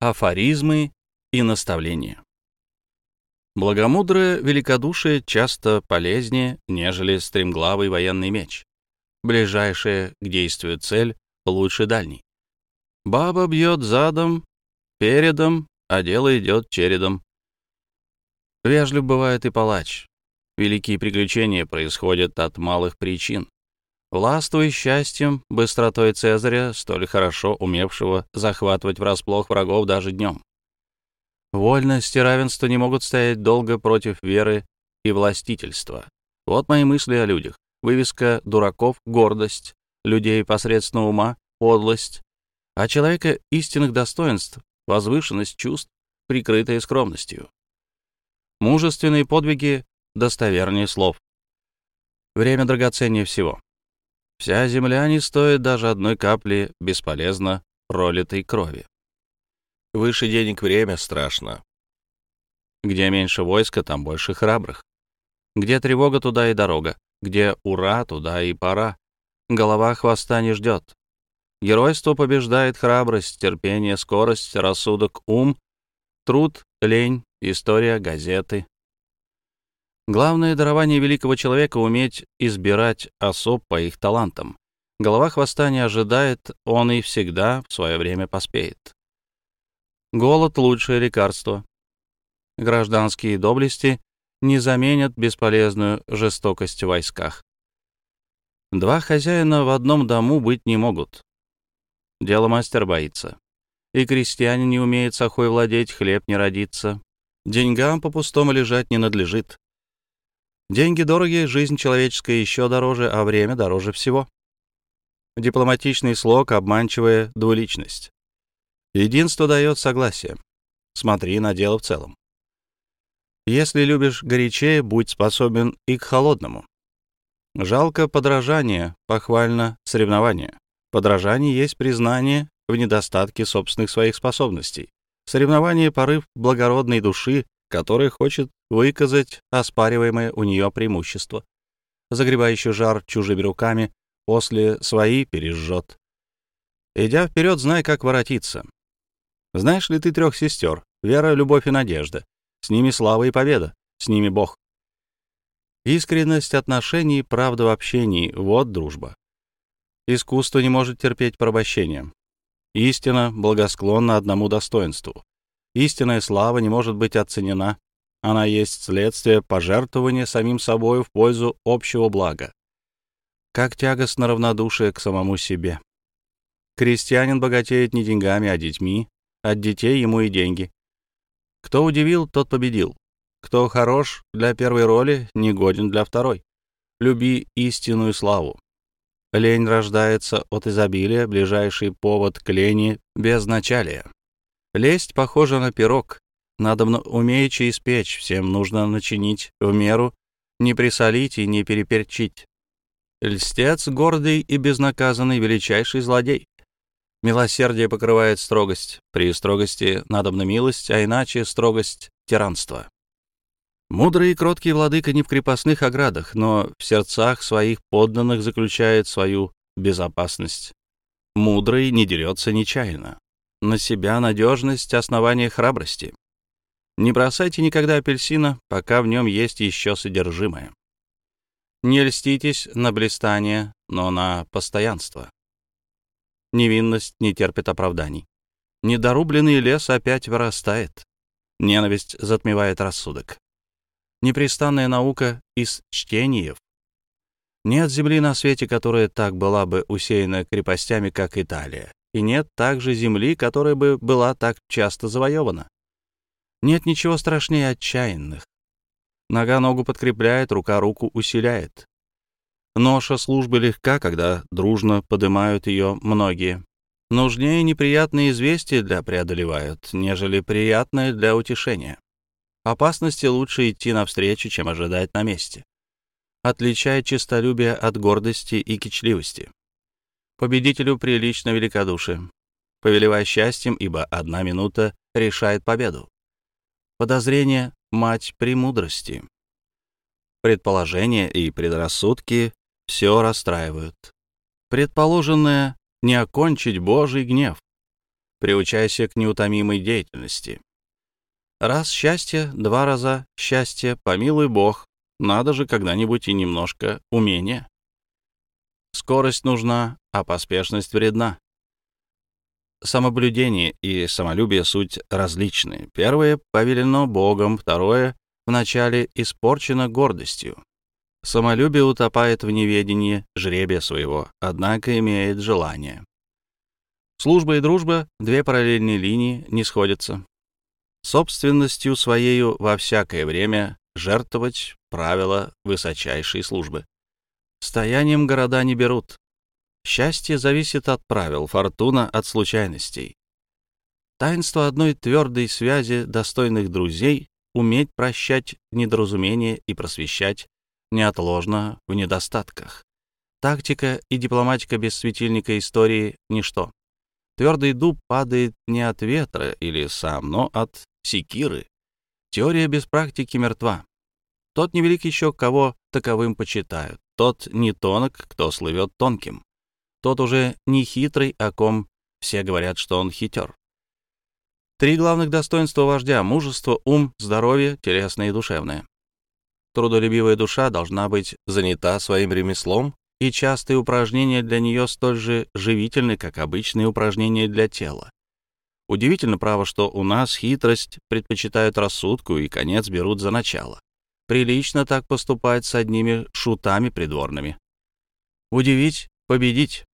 Афоризмы и наставления. Благомудрое великодушие часто полезнее, нежели стремглавый военный меч. Ближайшая к действию цель лучше дальней. Баба бьет задом, передом, а дело идет чередом. Вежлив бывает и палач. Великие приключения происходят от малых причин. Властвуй счастьем, быстротой Цезаря, столь хорошо умевшего захватывать врасплох врагов даже днем. Вольность и равенство не могут стоять долго против веры и властительства. Вот мои мысли о людях. Вывеска дураков — гордость, людей посредственного ума — подлость, а человека истинных достоинств — возвышенность чувств, прикрытая скромностью. Мужественные подвиги достовернее слов. Время драгоценнее всего. Вся земля не стоит даже одной капли бесполезно пролитой крови. Выше денег время страшно. Где меньше войска, там больше храбрых. Где тревога, туда и дорога. Где ура, туда и пора. Голова хвоста не ждет. Геройство побеждает храбрость, терпение, скорость, рассудок, ум, труд, лень, история, газеты, Главное дарование великого человека — уметь избирать особ по их талантам. Голова хвоста не ожидает, он и всегда в свое время поспеет. Голод — лучшее лекарство. Гражданские доблести не заменят бесполезную жестокость в войсках. Два хозяина в одном дому быть не могут. Дело мастер боится. И крестьянин не умеет сахой владеть, хлеб не родится. Деньгам по-пустому лежать не надлежит. Деньги дороги, жизнь человеческая еще дороже, а время дороже всего. Дипломатичный слог, обманчивая двуличность. Единство дает согласие. Смотри на дело в целом. Если любишь горячее, будь способен и к холодному. Жалко подражание, похвально соревнование. Подражание есть признание в недостатке собственных своих способностей. Соревнование — порыв благородной души, который хочет выказать оспариваемое у нее преимущество. Загребающий жар чужими руками, после свои пережжет. Идя вперед, знай, как воротиться. Знаешь ли ты трех сестер? Вера, любовь и надежда. С ними слава и победа, с ними Бог. Искренность отношений, правда в общении — вот дружба. Искусство не может терпеть порабощения. Истина благосклонна одному достоинству. Истинная слава не может быть оценена. Она есть следствие пожертвования самим собой в пользу общего блага. Как тягостно равнодушие к самому себе. Крестьянин богатеет не деньгами, а детьми. От детей ему и деньги. Кто удивил, тот победил. Кто хорош для первой роли, не годен для второй. Люби истинную славу. Лень рождается от изобилия, ближайший повод к лени — безначалия. Лесть похожа на пирог. Надо умеючи испечь, всем нужно начинить в меру, не присолить и не переперчить. Льстец, гордый и безнаказанный, величайший злодей. Милосердие покрывает строгость. При строгости надобна милость, а иначе строгость — тиранство. Мудрый и кроткий владыка не в крепостных оградах, но в сердцах своих подданных заключает свою безопасность. Мудрый не дерется нечаянно на себя надежность основания храбрости. Не бросайте никогда апельсина, пока в нем есть еще содержимое. Не льститесь на блистание, но на постоянство. Невинность не терпит оправданий. Недорубленный лес опять вырастает. Ненависть затмевает рассудок. Непрестанная наука из чтениев. Нет земли на свете, которая так была бы усеяна крепостями, как Италия и нет также земли, которая бы была так часто завоевана. Нет ничего страшнее отчаянных. Нога ногу подкрепляет, рука руку усиляет. Ноша службы легка, когда дружно поднимают ее многие. Нужнее неприятные известия для преодолевают, нежели приятные для утешения. Опасности лучше идти навстречу, чем ожидать на месте. Отличает честолюбие от гордости и кичливости. Победителю прилично великодушие. Повелевай счастьем, ибо одна минута решает победу. Подозрение — мать премудрости. Предположения и предрассудки все расстраивают. Предположенное — не окончить Божий гнев. приучайся к неутомимой деятельности. Раз счастье, два раза счастье, помилуй Бог, надо же когда-нибудь и немножко умения. Скорость нужна, а поспешность вредна. Самоблюдение и самолюбие суть различны. Первое повелено Богом, второе вначале испорчено гордостью. Самолюбие утопает в неведении жребия своего, однако имеет желание. Служба и дружба — две параллельные линии, не сходятся. Собственностью своею во всякое время жертвовать правила высочайшей службы. Стоянием города не берут. Счастье зависит от правил, фортуна — от случайностей. Таинство одной твердой связи достойных друзей — уметь прощать недоразумения и просвещать неотложно в недостатках. Тактика и дипломатика без светильника истории — ничто. Твердый дуб падает не от ветра или сам, но от секиры. Теория без практики мертва. Тот невелик еще, кого таковым почитают. Тот не тонок, кто слывет тонким. Тот уже не хитрый, о ком все говорят, что он хитер. Три главных достоинства вождя — мужество, ум, здоровье, телесное и душевное. Трудолюбивая душа должна быть занята своим ремеслом, и частые упражнения для нее столь же живительны, как обычные упражнения для тела. Удивительно, право, что у нас хитрость предпочитают рассудку и конец берут за начало. Прилично так поступать с одними шутами придворными. Удивить, победить.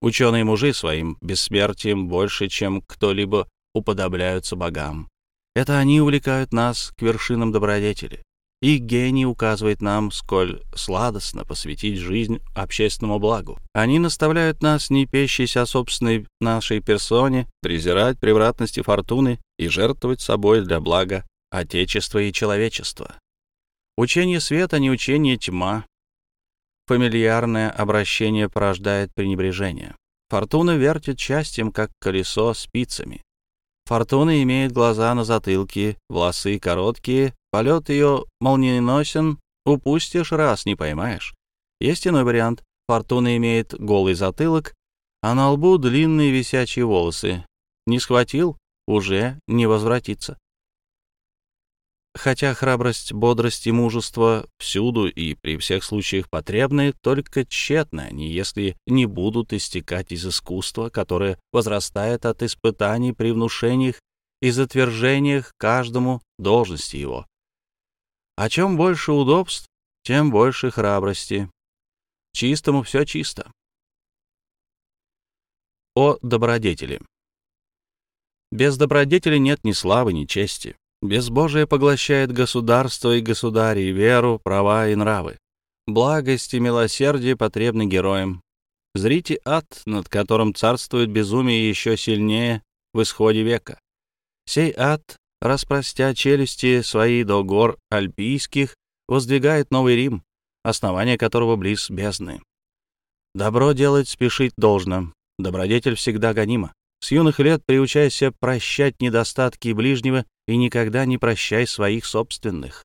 Ученые мужи своим бессмертием больше, чем кто-либо уподобляются богам. Это они увлекают нас к вершинам добродетели. И гений указывает нам, сколь сладостно посвятить жизнь общественному благу. Они наставляют нас, не пещись о собственной нашей персоне, презирать превратности фортуны и жертвовать собой для блага Отечество и человечество. Учение света, не учение тьма. Фамильярное обращение порождает пренебрежение. Фортуна вертит счастьем, как колесо спицами. Фортуна имеет глаза на затылке, волосы короткие, полет ее молниеносен, упустишь раз, не поймаешь. Есть иной вариант. Фортуна имеет голый затылок, а на лбу длинные висячие волосы. Не схватил — уже не возвратится. Хотя храбрость, бодрость и мужество всюду и при всех случаях потребны, только тщетно они, если не будут истекать из искусства, которое возрастает от испытаний при внушениях и затвержениях каждому должности его. О чем больше удобств, тем больше храбрости. Чистому все чисто. О добродетели. Без добродетели нет ни славы, ни чести. Безбожие поглощает государство и государей, веру, права и нравы. Благость и милосердие потребны героям. Зрите ад, над которым царствует безумие еще сильнее в исходе века. Сей ад, распростя челюсти свои до гор альпийских, воздвигает Новый Рим, основание которого близ бездны. Добро делать спешить должно, добродетель всегда гонима. С юных лет приучайся прощать недостатки ближнего и никогда не прощай своих собственных.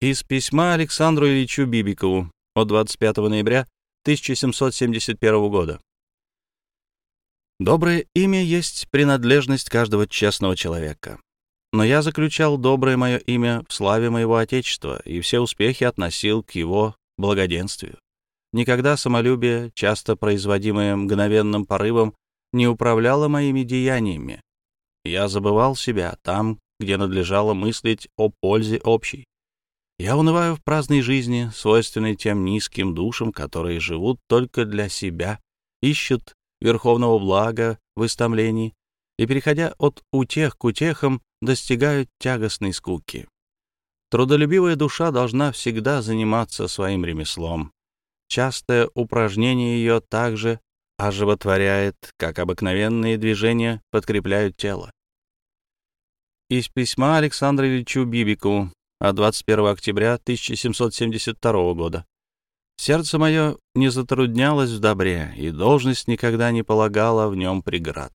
Из письма Александру Ильичу Бибикову от 25 ноября 1771 года. Доброе имя есть принадлежность каждого честного человека. Но я заключал доброе мое имя в славе моего Отечества и все успехи относил к его благоденствию. Никогда самолюбие, часто производимое мгновенным порывом, не управляла моими деяниями. Я забывал себя там, где надлежало мыслить о пользе общей. Я унываю в праздной жизни, свойственной тем низким душам, которые живут только для себя, ищут верховного блага в истомлении и, переходя от утех к утехам, достигают тягостной скуки. Трудолюбивая душа должна всегда заниматься своим ремеслом. Частое упражнение ее также оживотворяет, как обыкновенные движения подкрепляют тело. Из письма Александру Ильичу Бибику от 21 октября 1772 года. Сердце мое не затруднялось в добре, и должность никогда не полагала в нем преград.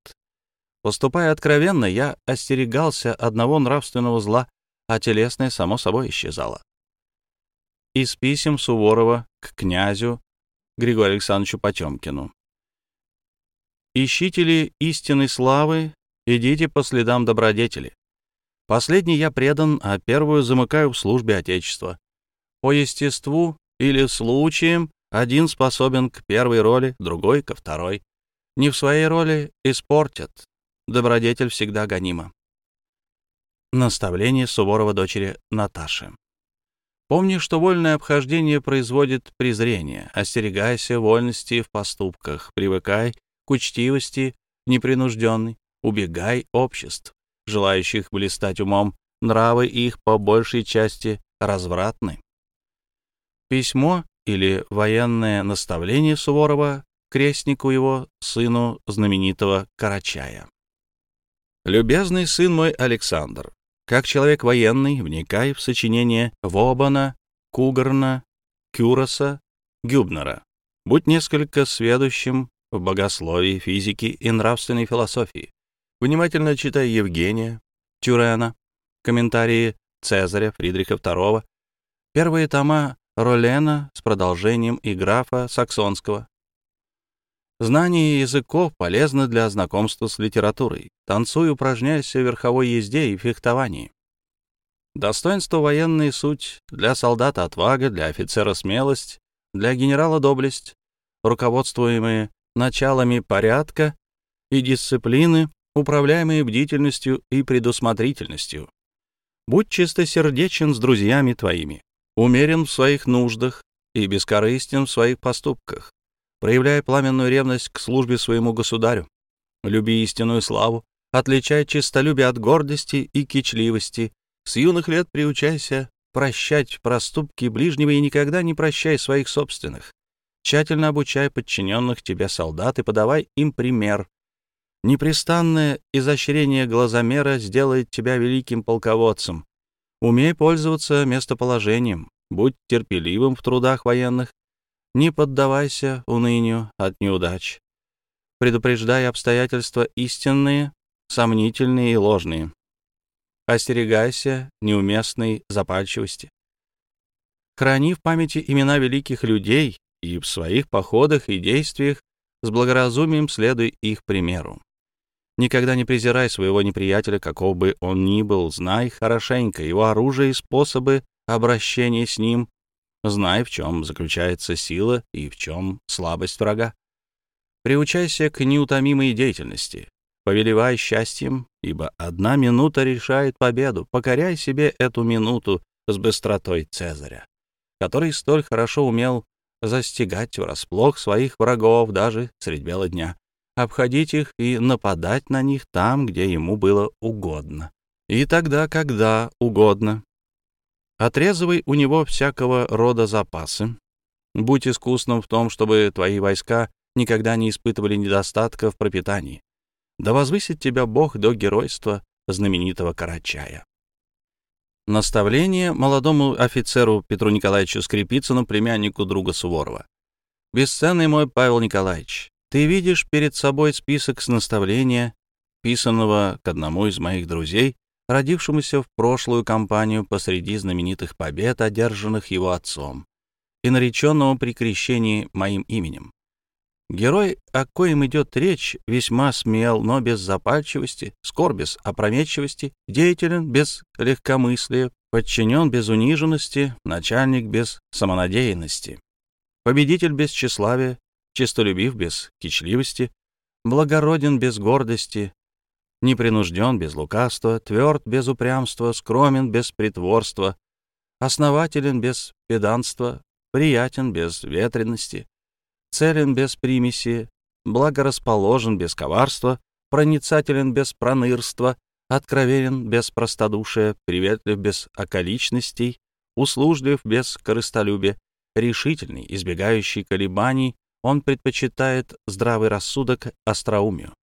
Поступая откровенно, я остерегался одного нравственного зла, а телесное само собой исчезало. Из писем Суворова к князю Григорию Александровичу Потемкину. Ищите ли истинной славы, идите по следам добродетели. Последний я предан, а первую замыкаю в службе Отечества. По естеству или случаям один способен к первой роли, другой — ко второй. Не в своей роли испортят. Добродетель всегда гонима. Наставление Суворова дочери Наташи. Помни, что вольное обхождение производит презрение. Остерегайся вольности в поступках. Привыкай учтивости непринужденной. Убегай обществ, желающих блистать умом. Нравы их по большей части развратны. Письмо или военное наставление Суворова крестнику его, сыну знаменитого Карачая. «Любезный сын мой Александр, как человек военный, вникай в сочинение Вобана, Кугарна, Кюроса, Гюбнера. Будь несколько сведущим в богословии, физике и нравственной философии. Внимательно читай Евгения, Тюрена, комментарии Цезаря, Фридриха II, первые тома Ролена с продолжением и графа Саксонского. Знание языков полезно для знакомства с литературой. Танцуй, упражняйся в верховой езде и фехтовании. Достоинство военной суть, для солдата отвага, для офицера смелость, для генерала доблесть, руководствуемые началами порядка и дисциплины, управляемые бдительностью и предусмотрительностью. Будь чистосердечен с друзьями твоими, умерен в своих нуждах и бескорыстен в своих поступках, проявляя пламенную ревность к службе своему государю. Люби истинную славу, отличай честолюбие от гордости и кичливости. С юных лет приучайся прощать проступки ближнего и никогда не прощай своих собственных. Тщательно обучай подчиненных тебе солдат и подавай им пример. Непрестанное изощрение глазомера сделает тебя великим полководцем. Умей пользоваться местоположением, будь терпеливым в трудах военных, не поддавайся унынию от неудач. Предупреждай обстоятельства истинные, сомнительные и ложные. Остерегайся неуместной запальчивости. Храни в памяти имена великих людей и в своих походах и действиях с благоразумием следуй их примеру. Никогда не презирай своего неприятеля, каков бы он ни был, знай хорошенько его оружие и способы обращения с ним, знай, в чем заключается сила и в чем слабость врага. Приучайся к неутомимой деятельности, повелевай счастьем, ибо одна минута решает победу. Покоряй себе эту минуту с быстротой Цезаря, который столь хорошо умел застигать врасплох своих врагов даже средь бела дня обходить их и нападать на них там, где ему было угодно. И тогда, когда угодно. Отрезывай у него всякого рода запасы. Будь искусным в том, чтобы твои войска никогда не испытывали недостатка в пропитании. Да возвысит тебя Бог до геройства знаменитого Карачая. Наставление молодому офицеру Петру Николаевичу Скрипицыну, племяннику друга Суворова. «Бесценный мой Павел Николаевич, ты видишь перед собой список с наставления, писанного к одному из моих друзей, родившемуся в прошлую кампанию посреди знаменитых побед, одержанных его отцом, и нареченного при крещении моим именем. Герой, о коем идет речь, весьма смел, но без запальчивости, скор без опрометчивости, деятелен без легкомыслия, подчинен без униженности, начальник без самонадеянности, победитель без тщеславия, честолюбив без кичливости, благороден без гордости, непринужден без лукавства, тверд без упрямства, скромен без притворства, основателен без педанства, приятен без ветренности, целен без примеси, благорасположен без коварства, проницателен без пронырства, откровенен без простодушия, приветлив без околичностей, услужлив без корыстолюбия, решительный, избегающий колебаний, он предпочитает здравый рассудок остроумию.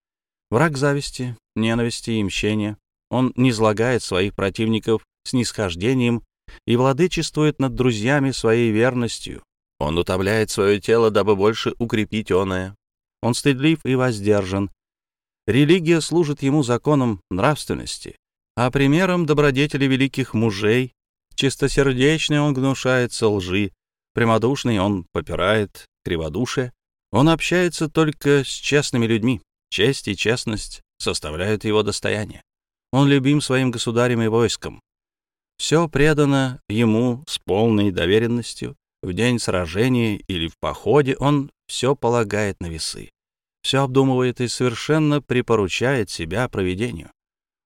Враг зависти, ненависти и мщения. Он не излагает своих противников снисхождением и владычествует над друзьями своей верностью. Он утомляет свое тело, дабы больше укрепить оное. Он стыдлив и воздержан. Религия служит ему законом нравственности, а примером добродетели великих мужей. Чистосердечный он гнушается лжи, прямодушный он попирает криводушие. Он общается только с честными людьми. Честь и честность составляют его достояние. Он любим своим государем и войском. Все предано ему с полной доверенностью. В день сражения или в походе он все полагает на весы. Все обдумывает и совершенно припоручает себя проведению.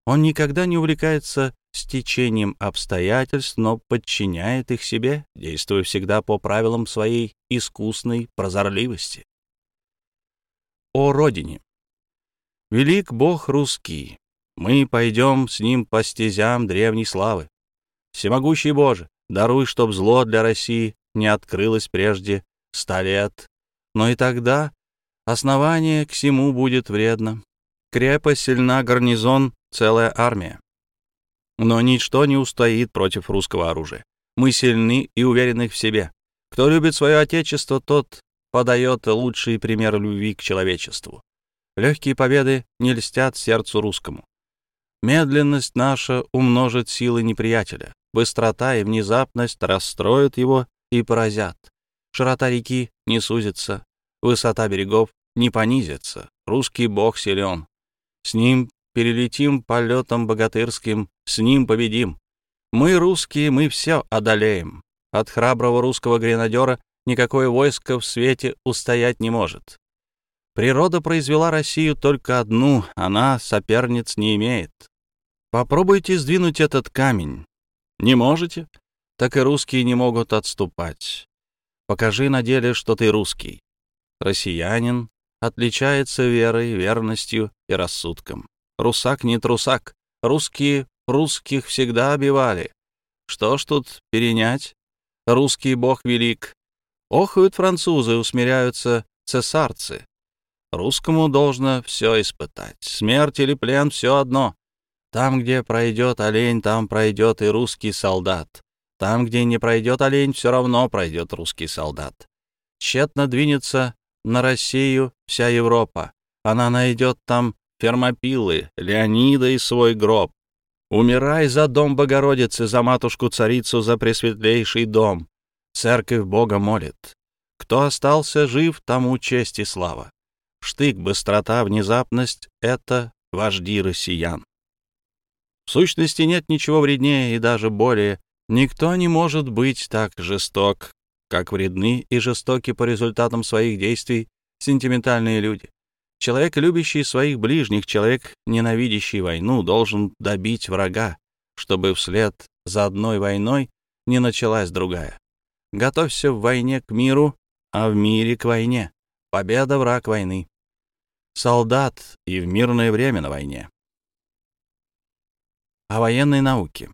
Он никогда не увлекается стечением обстоятельств, но подчиняет их себе, действуя всегда по правилам своей искусной прозорливости. О родине. Велик Бог русский, мы пойдем с ним по стезям древней славы. Всемогущий Боже, даруй, чтоб зло для России не открылось прежде ста лет, но и тогда основание к всему будет вредно. Крепость сильна, гарнизон, целая армия. Но ничто не устоит против русского оружия. Мы сильны и уверены в себе. Кто любит свое отечество, тот подает лучший пример любви к человечеству. Легкие победы не льстят сердцу русскому. Медленность наша умножит силы неприятеля. Быстрота и внезапность расстроят его и поразят. Широта реки не сузится, высота берегов не понизится. Русский бог силен. С ним перелетим полетом богатырским, с ним победим. Мы, русские, мы все одолеем. От храброго русского гренадера никакое войско в свете устоять не может. Природа произвела Россию только одну, она соперниц не имеет. Попробуйте сдвинуть этот камень. Не можете? Так и русские не могут отступать. Покажи на деле, что ты русский. Россиянин отличается верой, верностью и рассудком. Русак не трусак. Русские русских всегда обивали. Что ж тут перенять? Русский бог велик. Охают французы, усмиряются цесарцы. Русскому должно все испытать. Смерть или плен — все одно. Там, где пройдет олень, там пройдет и русский солдат. Там, где не пройдет олень, все равно пройдет русский солдат. Тщетно двинется на Россию вся Европа. Она найдет там Фермопилы, Леонида и свой гроб. Умирай за дом Богородицы, за матушку-царицу, за пресветлейший дом. Церковь Бога молит. Кто остался жив, тому честь и слава. Штык, быстрота, внезапность — это вожди россиян. В сущности, нет ничего вреднее и даже более. Никто не может быть так жесток, как вредны и жестоки по результатам своих действий сентиментальные люди. Человек, любящий своих ближних, человек, ненавидящий войну, должен добить врага, чтобы вслед за одной войной не началась другая. Готовься в войне к миру, а в мире к войне. Победа — враг войны. Солдат и в мирное время на войне о военной науке.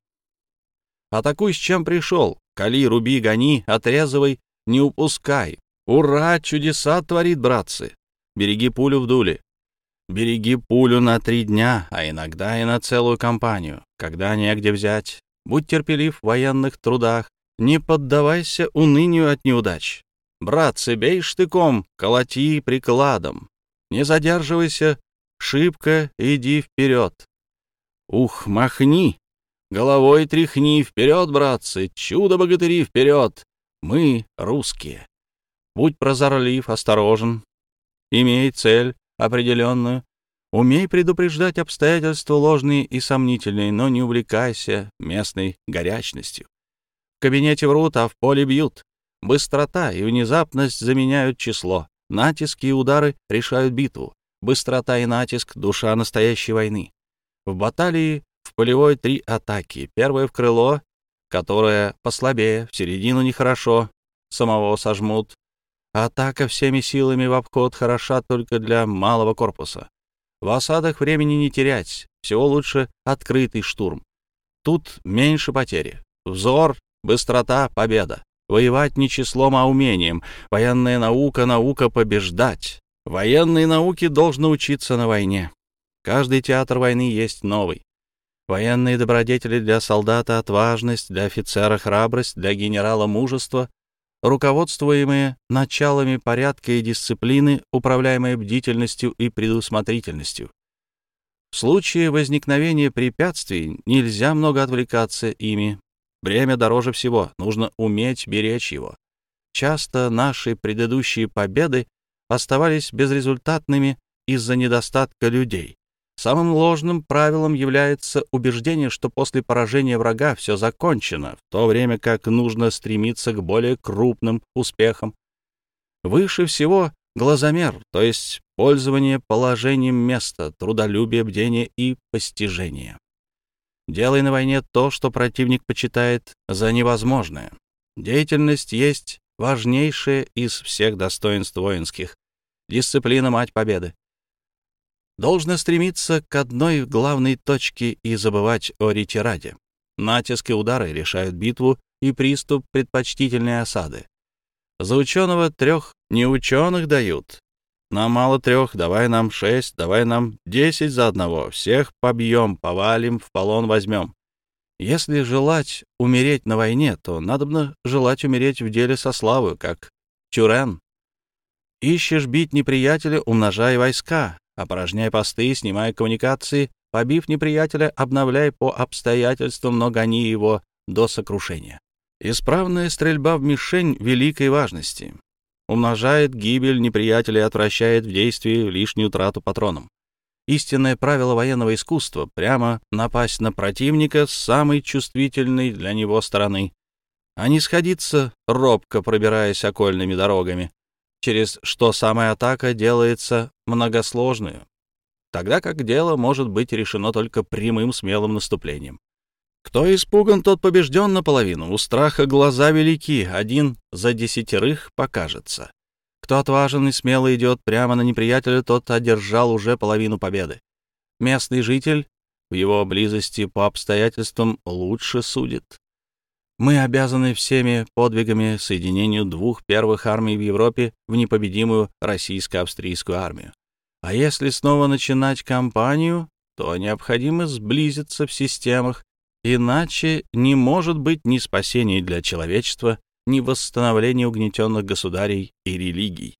Атакуй, с чем пришел. Кали, руби, гони, отрезывай, не упускай. Ура, чудеса творит, братцы. Береги пулю в дуле. Береги пулю на три дня, а иногда и на целую кампанию, когда негде взять. Будь терпелив в военных трудах, не поддавайся унынию от неудач. Братцы, бей штыком, колоти прикладом. Не задерживайся, шибко иди вперед. Ух, махни! Головой тряхни, вперед, братцы, чудо-богатыри, вперед! Мы русские. Будь прозорлив, осторожен. Имей цель определенную. Умей предупреждать обстоятельства ложные и сомнительные, но не увлекайся местной горячностью. В кабинете врут, а в поле бьют. Быстрота и внезапность заменяют число. Натиски и удары решают битву. Быстрота и натиск — душа настоящей войны. В баталии в полевой три атаки. Первая в крыло, которая послабее, в середину нехорошо, самого сожмут. Атака всеми силами в обход хороша только для малого корпуса. В осадах времени не терять, всего лучше открытый штурм. Тут меньше потери. Взор, быстрота, победа. Воевать не числом, а умением. Военная наука — наука побеждать. Военной науке должно учиться на войне. Каждый театр войны есть новый. Военные добродетели для солдата — отважность, для офицера — храбрость, для генерала — мужество, руководствуемые началами порядка и дисциплины, управляемые бдительностью и предусмотрительностью. В случае возникновения препятствий нельзя много отвлекаться ими. Время дороже всего, нужно уметь беречь его. Часто наши предыдущие победы оставались безрезультатными из-за недостатка людей. Самым ложным правилом является убеждение, что после поражения врага все закончено, в то время как нужно стремиться к более крупным успехам. Выше всего глазомер, то есть пользование положением места, трудолюбие, бдение и постижение. Делай на войне то, что противник почитает за невозможное. Деятельность есть важнейшее из всех достоинств воинских. Дисциплина — мать победы должно стремиться к одной главной точке и забывать о ретираде. Натиск и удары решают битву и приступ предпочтительной осады. За ученого трех не ученых дают. Нам мало трех, давай нам шесть, давай нам десять за одного. Всех побьем, повалим, в полон возьмем. Если желать умереть на войне, то надо желать умереть в деле со славой, как Чурен. Ищешь бить неприятеля, умножай войска, Опорожняй посты, снимай коммуникации, побив неприятеля, обновляй по обстоятельствам, но гони его до сокрушения. Исправная стрельба в мишень великой важности. Умножает гибель неприятеля и отвращает в действии лишнюю трату патроном. Истинное правило военного искусства — прямо напасть на противника с самой чувствительной для него стороны, а не сходиться, робко пробираясь окольными дорогами, через что самая атака делается многосложную, тогда как дело может быть решено только прямым смелым наступлением. Кто испуган, тот побежден наполовину. У страха глаза велики, один за десятерых покажется. Кто отважен и смело идет прямо на неприятеля, тот одержал уже половину победы. Местный житель в его близости по обстоятельствам лучше судит. Мы обязаны всеми подвигами соединению двух первых армий в Европе в непобедимую российско-австрийскую армию. А если снова начинать кампанию, то необходимо сблизиться в системах, иначе не может быть ни спасения для человечества, ни восстановления угнетенных государей и религий.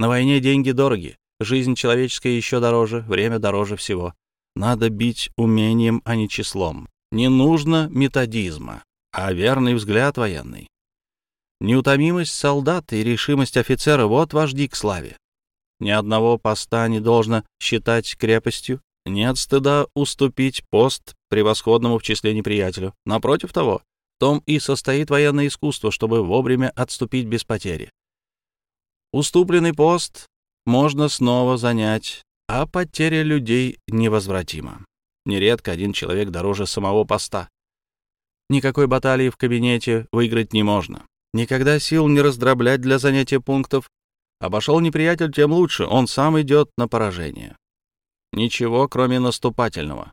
На войне деньги дороги, жизнь человеческая еще дороже, время дороже всего. Надо бить умением, а не числом. Не нужно методизма а верный взгляд военный. Неутомимость солдата и решимость офицера — вот вожди к славе. Ни одного поста не должно считать крепостью, нет стыда уступить пост превосходному в числе неприятелю. Напротив того, в том и состоит военное искусство, чтобы вовремя отступить без потери. Уступленный пост можно снова занять, а потеря людей невозвратима. Нередко один человек дороже самого поста. Никакой баталии в кабинете выиграть не можно. Никогда сил не раздроблять для занятия пунктов. Обошел неприятель, тем лучше, он сам идет на поражение. Ничего, кроме наступательного.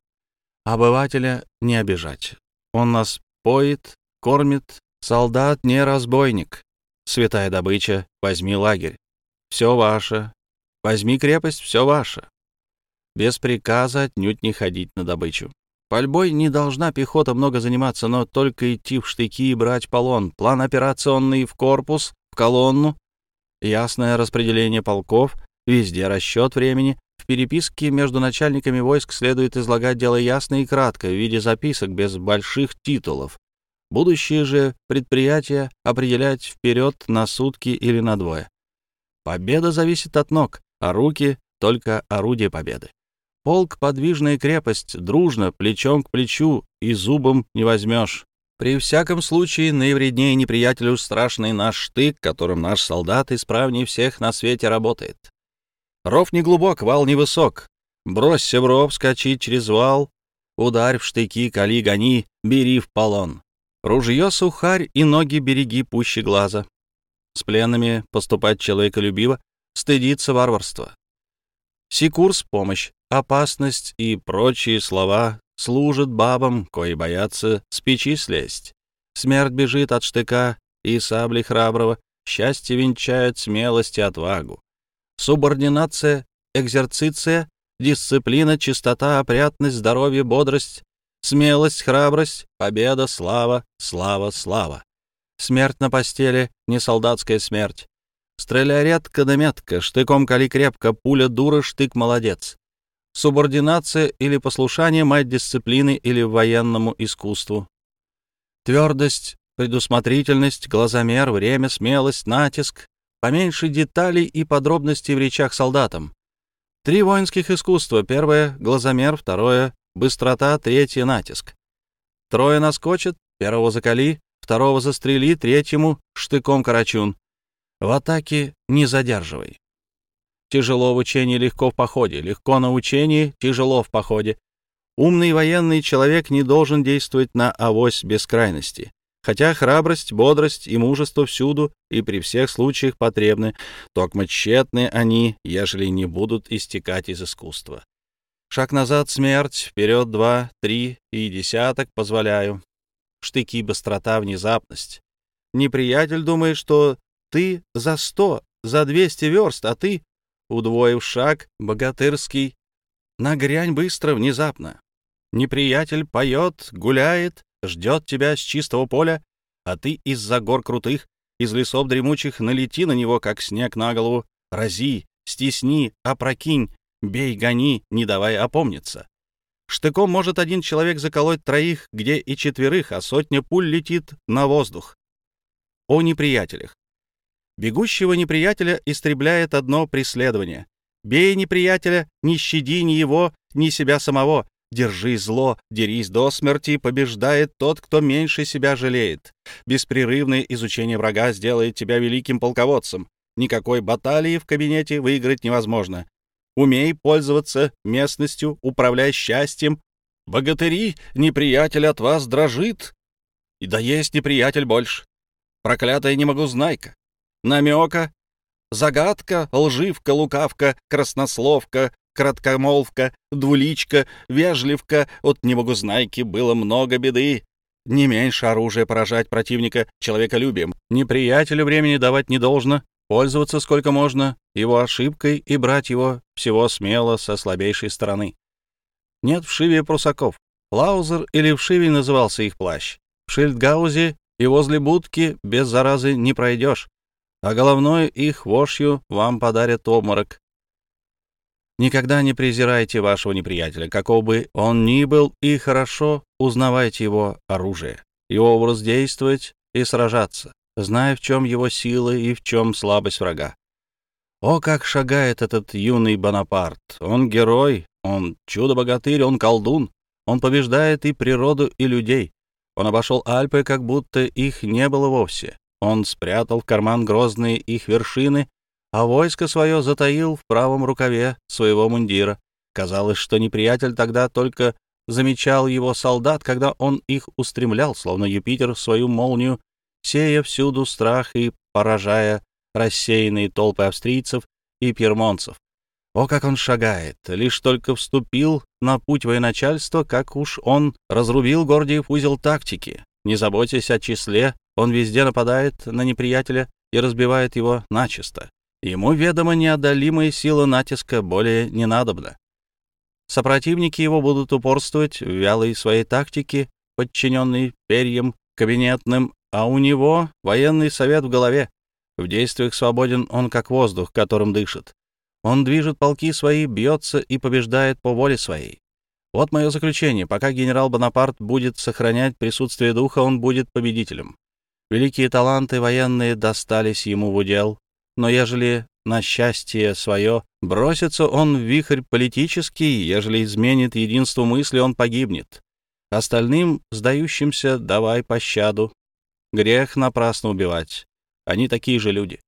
Обывателя не обижать. Он нас поет, кормит. Солдат не разбойник. Святая добыча, возьми лагерь. Все ваше. Возьми крепость, все ваше. Без приказа отнюдь не ходить на добычу. Пальбой не должна пехота много заниматься, но только идти в штыки и брать полон. План операционный в корпус, в колонну, ясное распределение полков, везде расчет времени. В переписке между начальниками войск следует излагать дело ясно и кратко, в виде записок, без больших титулов. Будущее же предприятие определять вперед на сутки или на двое. Победа зависит от ног, а руки — только орудие победы. Полк — подвижная крепость, дружно, плечом к плечу, и зубом не возьмешь. При всяком случае, наивреднее неприятелю страшный наш штык, которым наш солдат исправнее всех на свете работает. Ров не глубок, вал не высок. Бросься в ров, скачи через вал, ударь в штыки, кали, гони, бери в полон. Ружье сухарь и ноги береги пуще глаза. С пленными поступать человеколюбиво, стыдиться варварства. Сикурс — помощь, опасность и прочие слова служат бабам, кои боятся с печи слезть. Смерть бежит от штыка и сабли храброго, счастье венчает смелость и отвагу. Субординация, экзерциция, дисциплина, чистота, опрятность, здоровье, бодрость, смелость, храбрость, победа, слава, слава, слава. Смерть на постели — не солдатская смерть. Стреляй редко да метко, штыком кали крепко, пуля дура, штык молодец. Субординация или послушание — мать дисциплины или военному искусству. Твердость, предусмотрительность, глазомер, время, смелость, натиск, поменьше деталей и подробностей в речах солдатам. Три воинских искусства. Первое — глазомер, второе — быстрота, третье — натиск. Трое наскочат, первого закали, второго застрели, третьему — штыком карачун. В атаке не задерживай. Тяжело в учении, легко в походе. Легко на учении, тяжело в походе. Умный военный человек не должен действовать на авось бескрайности. Хотя храбрость, бодрость и мужество всюду и при всех случаях потребны, токмо тщетны они, ежели не будут истекать из искусства. Шаг назад — смерть, вперед два, три и десяток позволяю. Штыки, быстрота, внезапность. Неприятель думает, что ты за сто, за двести верст, а ты, удвоив шаг, богатырский, нагрянь быстро, внезапно. Неприятель поет, гуляет, ждет тебя с чистого поля, а ты из-за гор крутых, из лесов дремучих налети на него, как снег на голову, рази, стесни, опрокинь, бей, гони, не давай опомниться. Штыком может один человек заколоть троих, где и четверых, а сотня пуль летит на воздух. О неприятелях. Бегущего неприятеля истребляет одно преследование. Бей неприятеля, не щади ни его, ни себя самого, Держи зло, дерись до смерти, побеждает тот, кто меньше себя жалеет. Беспрерывное изучение врага сделает тебя великим полководцем. Никакой баталии в кабинете выиграть невозможно. Умей пользоваться местностью, управляй счастьем. Богатыри, неприятель от вас дрожит. И да есть неприятель больше. Проклятая не могу знайка. Намека, загадка, лживка, лукавка, краснословка, краткомолвка, двуличка, вежливка, от небогузнайки было много беды. Не меньше оружия поражать противника человеколюбием. Неприятелю времени давать не должно, пользоваться сколько можно его ошибкой и брать его всего смело со слабейшей стороны. Нет в Шиве прусаков. Лаузер или в Шиве назывался их плащ. В Шильдгаузе и возле будки без заразы не пройдешь, а головной их вошью вам подарят обморок. Никогда не презирайте вашего неприятеля, каков бы он ни был, и хорошо узнавайте его оружие, его образ действовать и сражаться, зная, в чем его сила и в чем слабость врага. О, как шагает этот юный Бонапарт! Он герой, он чудо-богатырь, он колдун, он побеждает и природу, и людей. Он обошел Альпы, как будто их не было вовсе. Он спрятал в карман грозные их вершины а войско свое затаил в правом рукаве своего мундира. Казалось, что неприятель тогда только замечал его солдат, когда он их устремлял, словно Юпитер, свою молнию, сея всюду страх и поражая рассеянные толпы австрийцев и пьермонцев. О, как он шагает! Лишь только вступил на путь военачальства, как уж он разрубил Гордиев узел тактики. Не заботясь о числе, он везде нападает на неприятеля и разбивает его начисто. Ему ведомо неодолимая сила натиска более не надобна. Сопротивники его будут упорствовать в вялой своей тактике, подчиненной перьям кабинетным, а у него военный совет в голове. В действиях свободен он, как воздух, которым дышит. Он движет полки свои, бьется и побеждает по воле своей. Вот мое заключение. Пока генерал Бонапарт будет сохранять присутствие духа, он будет победителем. Великие таланты военные достались ему в удел, но ежели на счастье свое бросится он в вихрь политический, ежели изменит единство мысли, он погибнет. Остальным, сдающимся, давай пощаду. Грех напрасно убивать. Они такие же люди.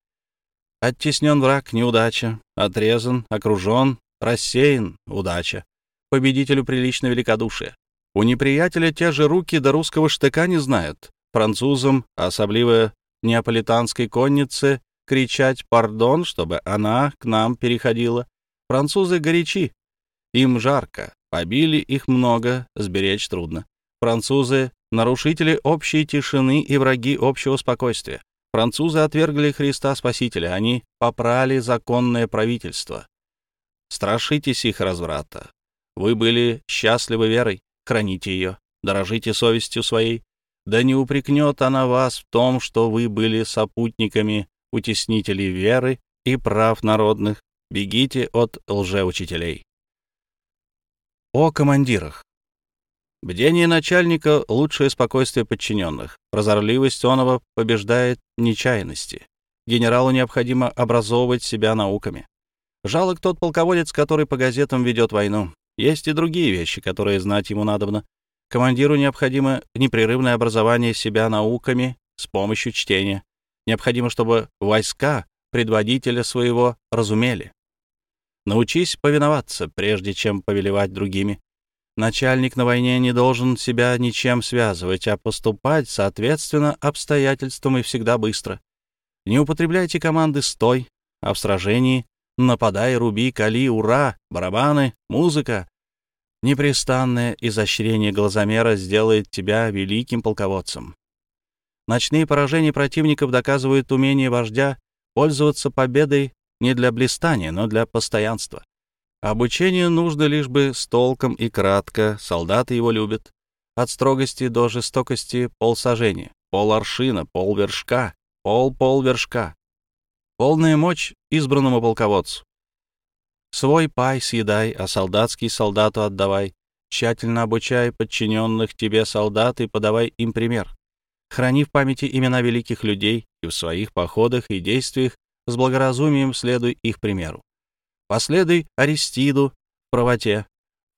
Оттеснен враг — неудача. Отрезан, окружен, рассеян — удача. Победителю прилично великодушие. У неприятеля те же руки до русского штыка не знают. Французам, особливо неаполитанской коннице, кричать «пардон», чтобы она к нам переходила. Французы горячи, им жарко, побили их много, сберечь трудно. Французы — нарушители общей тишины и враги общего спокойствия. Французы отвергли Христа Спасителя, они попрали законное правительство. Страшитесь их разврата. Вы были счастливы верой, храните ее, дорожите совестью своей. Да не упрекнет она вас в том, что вы были сопутниками утеснителей веры и прав народных, бегите от лжеучителей. О командирах. Бдение начальника — лучшее спокойствие подчиненных. Прозорливость онова побеждает нечаянности. Генералу необходимо образовывать себя науками. Жалок тот полководец, который по газетам ведет войну. Есть и другие вещи, которые знать ему надобно. Командиру необходимо непрерывное образование себя науками с помощью чтения. Необходимо, чтобы войска предводителя своего разумели. Научись повиноваться, прежде чем повелевать другими. Начальник на войне не должен себя ничем связывать, а поступать соответственно обстоятельствам и всегда быстро. Не употребляйте команды «стой», а в сражении «нападай, руби, кали, ура», барабаны, музыка. Непрестанное изощрение глазомера сделает тебя великим полководцем. Ночные поражения противников доказывают умение вождя пользоваться победой не для блистания, но для постоянства. Обучение нужно лишь бы с толком и кратко, солдаты его любят. От строгости до жестокости полсажения, поларшина, полвершка, пол-полвершка. Полная мощь избранному полководцу. Свой пай съедай, а солдатский солдату отдавай. Тщательно обучай подчиненных тебе солдат и подавай им пример. Храни в памяти имена великих людей и в своих походах и действиях с благоразумием следуй их примеру. Последуй Аристиду в правоте,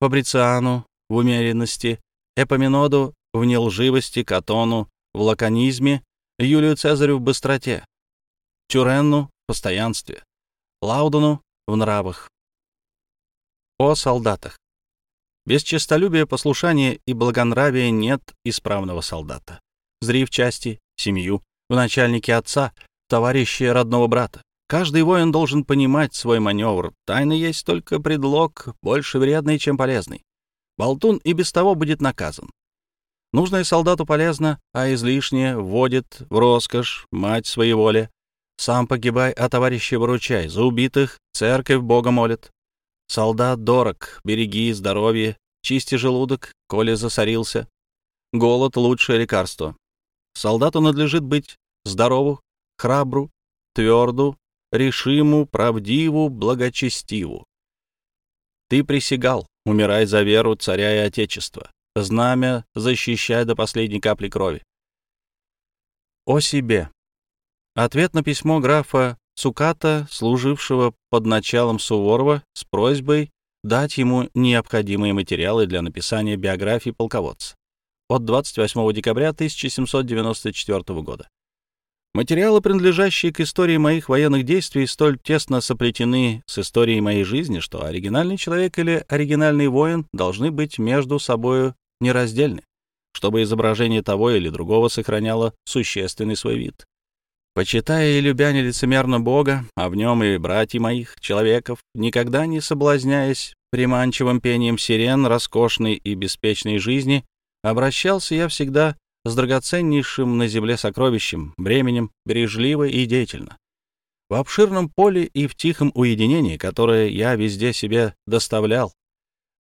Фабрициану в умеренности, Эпоминоду в нелживости, Катону в лаконизме, Юлию Цезарю в быстроте, Тюренну постоянстве, Лаудону в нравах. О солдатах. Без честолюбия, послушания и благонравия нет исправного солдата. Зри в части, семью, в начальнике отца, товарища родного брата. Каждый воин должен понимать свой маневр. Тайна есть только предлог, больше вредный, чем полезный. Болтун и без того будет наказан. Нужное солдату полезно, а излишнее вводит в роскошь мать своей воли. Сам погибай, а товарища выручай. За убитых церковь Бога молит. Солдат дорог, береги здоровье, чисти желудок, коли засорился. Голод — лучшее лекарство. Солдату надлежит быть здорову, храбру, тверду, решиму, правдиву, благочестиву. Ты присягал, умирай за веру царя и отечества. Знамя защищай до последней капли крови. О себе. Ответ на письмо графа Цуката, служившего под началом Суворова, с просьбой дать ему необходимые материалы для написания биографии полководца от 28 декабря 1794 года. Материалы, принадлежащие к истории моих военных действий, столь тесно соплетены с историей моей жизни, что оригинальный человек или оригинальный воин должны быть между собою нераздельны, чтобы изображение того или другого сохраняло существенный свой вид. Почитая и любя нелицемерно Бога, а в нем и братьев моих, человеков, никогда не соблазняясь приманчивым пением сирен роскошной и беспечной жизни, обращался я всегда с драгоценнейшим на земле сокровищем, бременем, бережливо и деятельно. В обширном поле и в тихом уединении, которое я везде себе доставлял,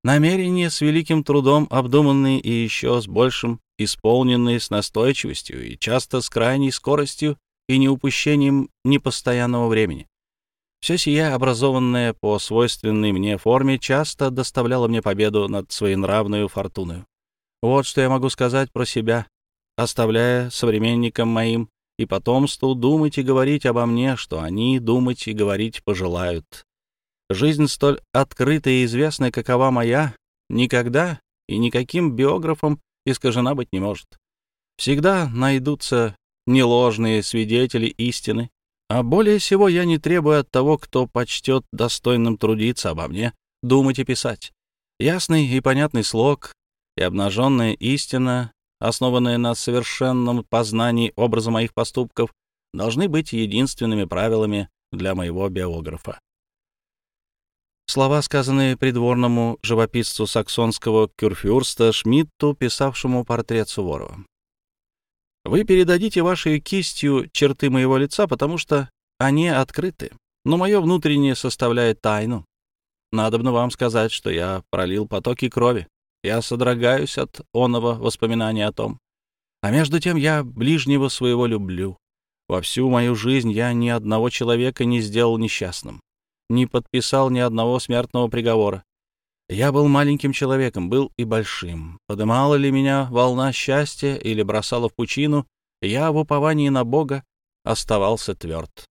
намерения с великим трудом обдуманные и еще с большим исполненные с настойчивостью и часто с крайней скоростью и неупущением непостоянного времени. Все сие, образованное по свойственной мне форме, часто доставляло мне победу над своенравную фортуною. Вот что я могу сказать про себя, оставляя современникам моим и потомству думать и говорить обо мне, что они думать и говорить пожелают. Жизнь столь открытая и известная, какова моя, никогда и никаким биографом искажена быть не может. Всегда найдутся неложные свидетели истины, а более всего я не требую от того, кто почтет достойным трудиться обо мне, думать и писать. Ясный и понятный слог и обнаженная истина основанные на совершенном познании образа моих поступков, должны быть единственными правилами для моего биографа. Слова, сказанные придворному живописцу саксонского кюрфюрста Шмидту, писавшему портрет Суворова. «Вы передадите вашей кистью черты моего лица, потому что они открыты, но мое внутреннее составляет тайну. Надобно вам сказать, что я пролил потоки крови, я содрогаюсь от оного воспоминания о том. А между тем я ближнего своего люблю. Во всю мою жизнь я ни одного человека не сделал несчастным, не подписал ни одного смертного приговора. Я был маленьким человеком, был и большим. Подымала ли меня волна счастья или бросала в пучину, я в уповании на Бога оставался тверд.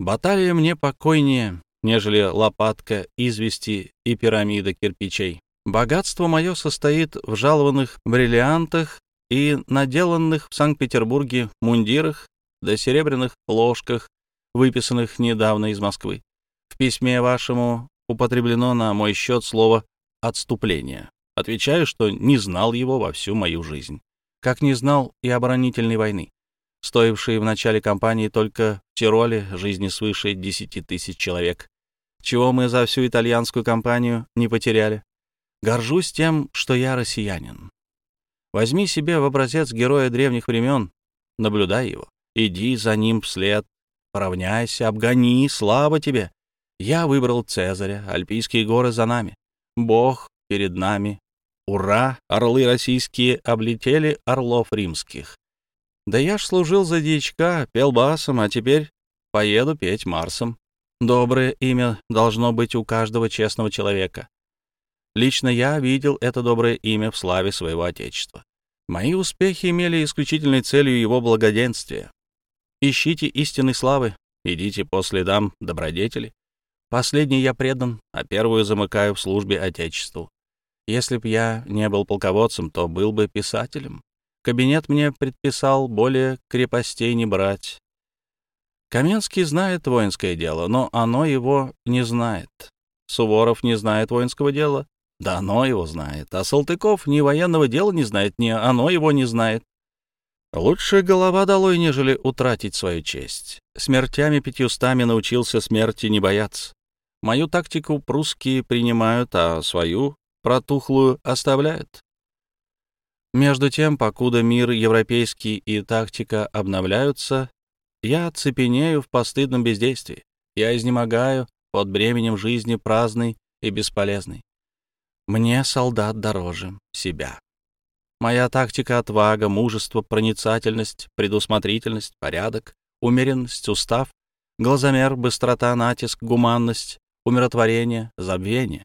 Баталия мне покойнее, нежели лопатка извести и пирамида кирпичей. Богатство мое состоит в жалованных бриллиантах и наделанных в Санкт-Петербурге мундирах да серебряных ложках, выписанных недавно из Москвы. В письме вашему употреблено на мой счет слово «отступление». Отвечаю, что не знал его во всю мою жизнь. Как не знал и оборонительной войны, стоившей в начале кампании только в Тироле жизни свыше 10 тысяч человек, чего мы за всю итальянскую кампанию не потеряли. Горжусь тем, что я россиянин. Возьми себе в образец героя древних времен, наблюдай его, иди за ним вслед, поравняйся, обгони, слава тебе. Я выбрал Цезаря, Альпийские горы за нами, Бог перед нами. Ура! Орлы российские облетели орлов римских. Да я ж служил за дичка, пел басом, а теперь поеду петь Марсом. Доброе имя должно быть у каждого честного человека. Лично я видел это доброе имя в славе своего Отечества. Мои успехи имели исключительной целью его благоденствия. Ищите истинной славы, идите по следам добродетели. Последний я предан, а первую замыкаю в службе Отечеству. Если б я не был полководцем, то был бы писателем. Кабинет мне предписал более крепостей не брать. Каменский знает воинское дело, но оно его не знает. Суворов не знает воинского дела, да оно его знает. А Салтыков ни военного дела не знает, ни оно его не знает. Лучше голова долой, нежели утратить свою честь. Смертями пятьюстами научился смерти не бояться. Мою тактику прусские принимают, а свою протухлую оставляют. Между тем, покуда мир европейский и тактика обновляются, я цепенею в постыдном бездействии. Я изнемогаю под бременем жизни праздной и бесполезной. Мне солдат дороже себя. Моя тактика — отвага, мужество, проницательность, предусмотрительность, порядок, умеренность, устав, глазомер, быстрота, натиск, гуманность, умиротворение, забвение.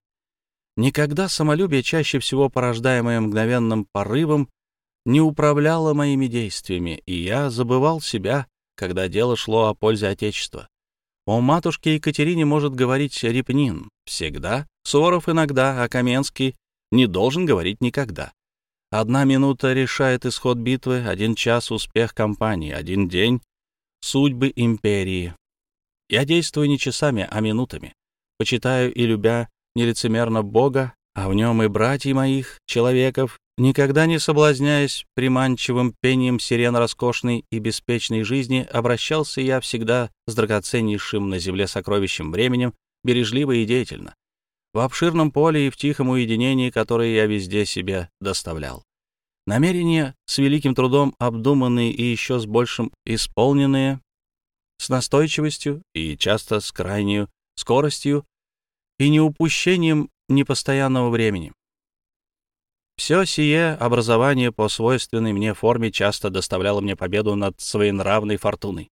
Никогда самолюбие, чаще всего порождаемое мгновенным порывом, не управляло моими действиями, и я забывал себя, когда дело шло о пользе Отечества. О матушке Екатерине может говорить Репнин всегда, Суворов иногда, а Каменский не должен говорить никогда. Одна минута решает исход битвы, один час — успех кампании, один день — судьбы империи. Я действую не часами, а минутами. Почитаю и любя нелицемерно Бога, а в нем и братьев моих, человеков, никогда не соблазняясь приманчивым пением сирен роскошной и беспечной жизни, обращался я всегда с драгоценнейшим на земле сокровищем временем, бережливо и деятельно, в обширном поле и в тихом уединении, которое я везде себе доставлял. Намерения с великим трудом обдуманные и еще с большим исполненные, с настойчивостью и часто с крайней скоростью, и неупущением непостоянного времени. Все сие образование по свойственной мне форме часто доставляло мне победу над своенравной фортуной.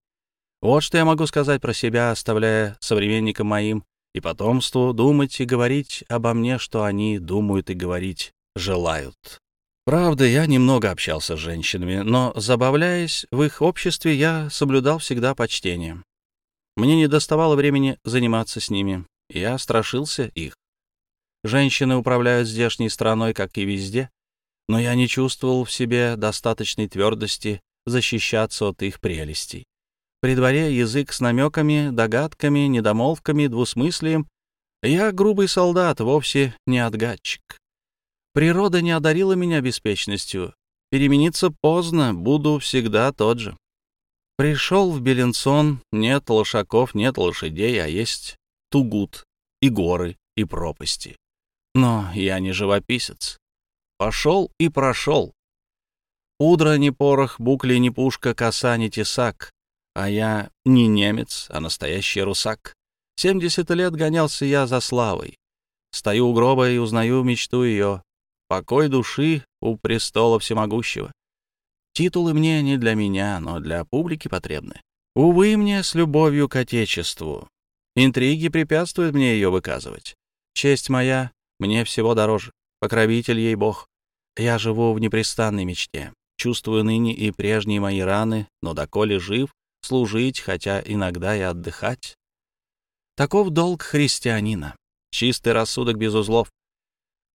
Вот что я могу сказать про себя, оставляя современникам моим и потомству думать и говорить обо мне, что они думают и говорить желают. Правда, я немного общался с женщинами, но, забавляясь в их обществе, я соблюдал всегда почтение. Мне не доставало времени заниматься с ними, я страшился их. Женщины управляют здешней страной, как и везде, но я не чувствовал в себе достаточной твердости защищаться от их прелестей. При дворе язык с намеками, догадками, недомолвками, двусмыслием. Я грубый солдат, вовсе не отгадчик. Природа не одарила меня беспечностью. Перемениться поздно, буду всегда тот же. Пришел в Беленсон, нет лошаков, нет лошадей, а есть Тугут, и горы, и пропасти. Но я не живописец. Пошел и прошел. Пудра не порох, букли не пушка, коса не тесак. А я не немец, а настоящий русак. Семьдесят лет гонялся я за славой. Стою у гроба и узнаю мечту ее. Покой души у престола всемогущего. Титулы мне не для меня, но для публики потребны. Увы мне с любовью к Отечеству. Интриги препятствуют мне ее выказывать. Честь моя мне всего дороже. Покровитель ей Бог. Я живу в непрестанной мечте. Чувствую ныне и прежние мои раны, но доколе жив, служить, хотя иногда и отдыхать. Таков долг христианина. Чистый рассудок без узлов.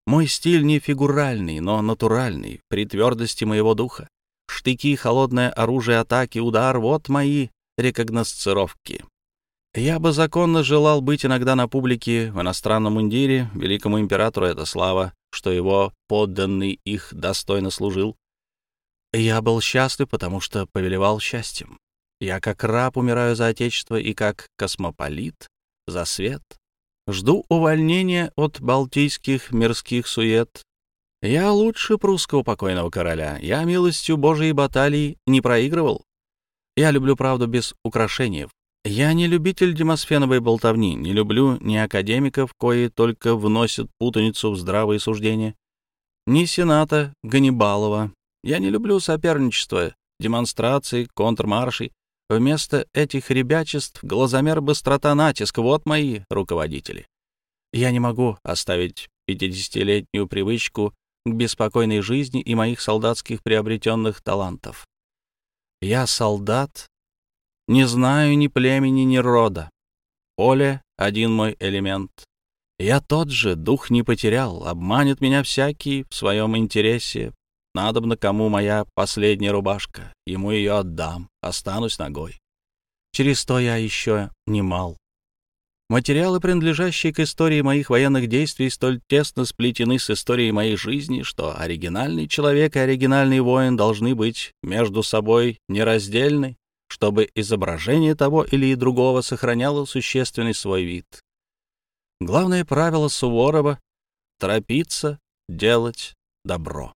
Мой стиль не фигуральный, но натуральный, при твердости моего духа. Штыки, холодное оружие атаки, удар — вот мои рекогносцировки. Я бы законно желал быть иногда на публике в иностранном мундире. Великому императору это слава, что его подданный их достойно служил. Я был счастлив, потому что повелевал счастьем. Я как раб умираю за отечество и как космополит за свет. Жду увольнения от балтийских мирских сует. Я лучше прусского покойного короля. Я милостью Божией баталий не проигрывал. Я люблю правду без украшений. Я не любитель демосфеновой болтовни, не люблю ни академиков, кои только вносят путаницу в здравые суждения, ни сената Ганнибалова. Я не люблю соперничества, демонстраций, контрмаршей. Вместо этих ребячеств глазомер, быстрота, натиск — вот мои руководители. Я не могу оставить пятидесятилетнюю привычку беспокойной жизни и моих солдатских приобретенных талантов. Я солдат, не знаю ни племени, ни рода. Поле — один мой элемент. Я тот же, дух не потерял, обманет меня всякий в своем интересе. Надобно кому моя последняя рубашка, ему ее отдам, останусь ногой. Через то я еще не мал. Материалы, принадлежащие к истории моих военных действий, столь тесно сплетены с историей моей жизни, что оригинальный человек и оригинальный воин должны быть между собой нераздельны чтобы изображение того или другого сохраняло существенный свой вид. Главное правило Суворова — торопиться делать добро.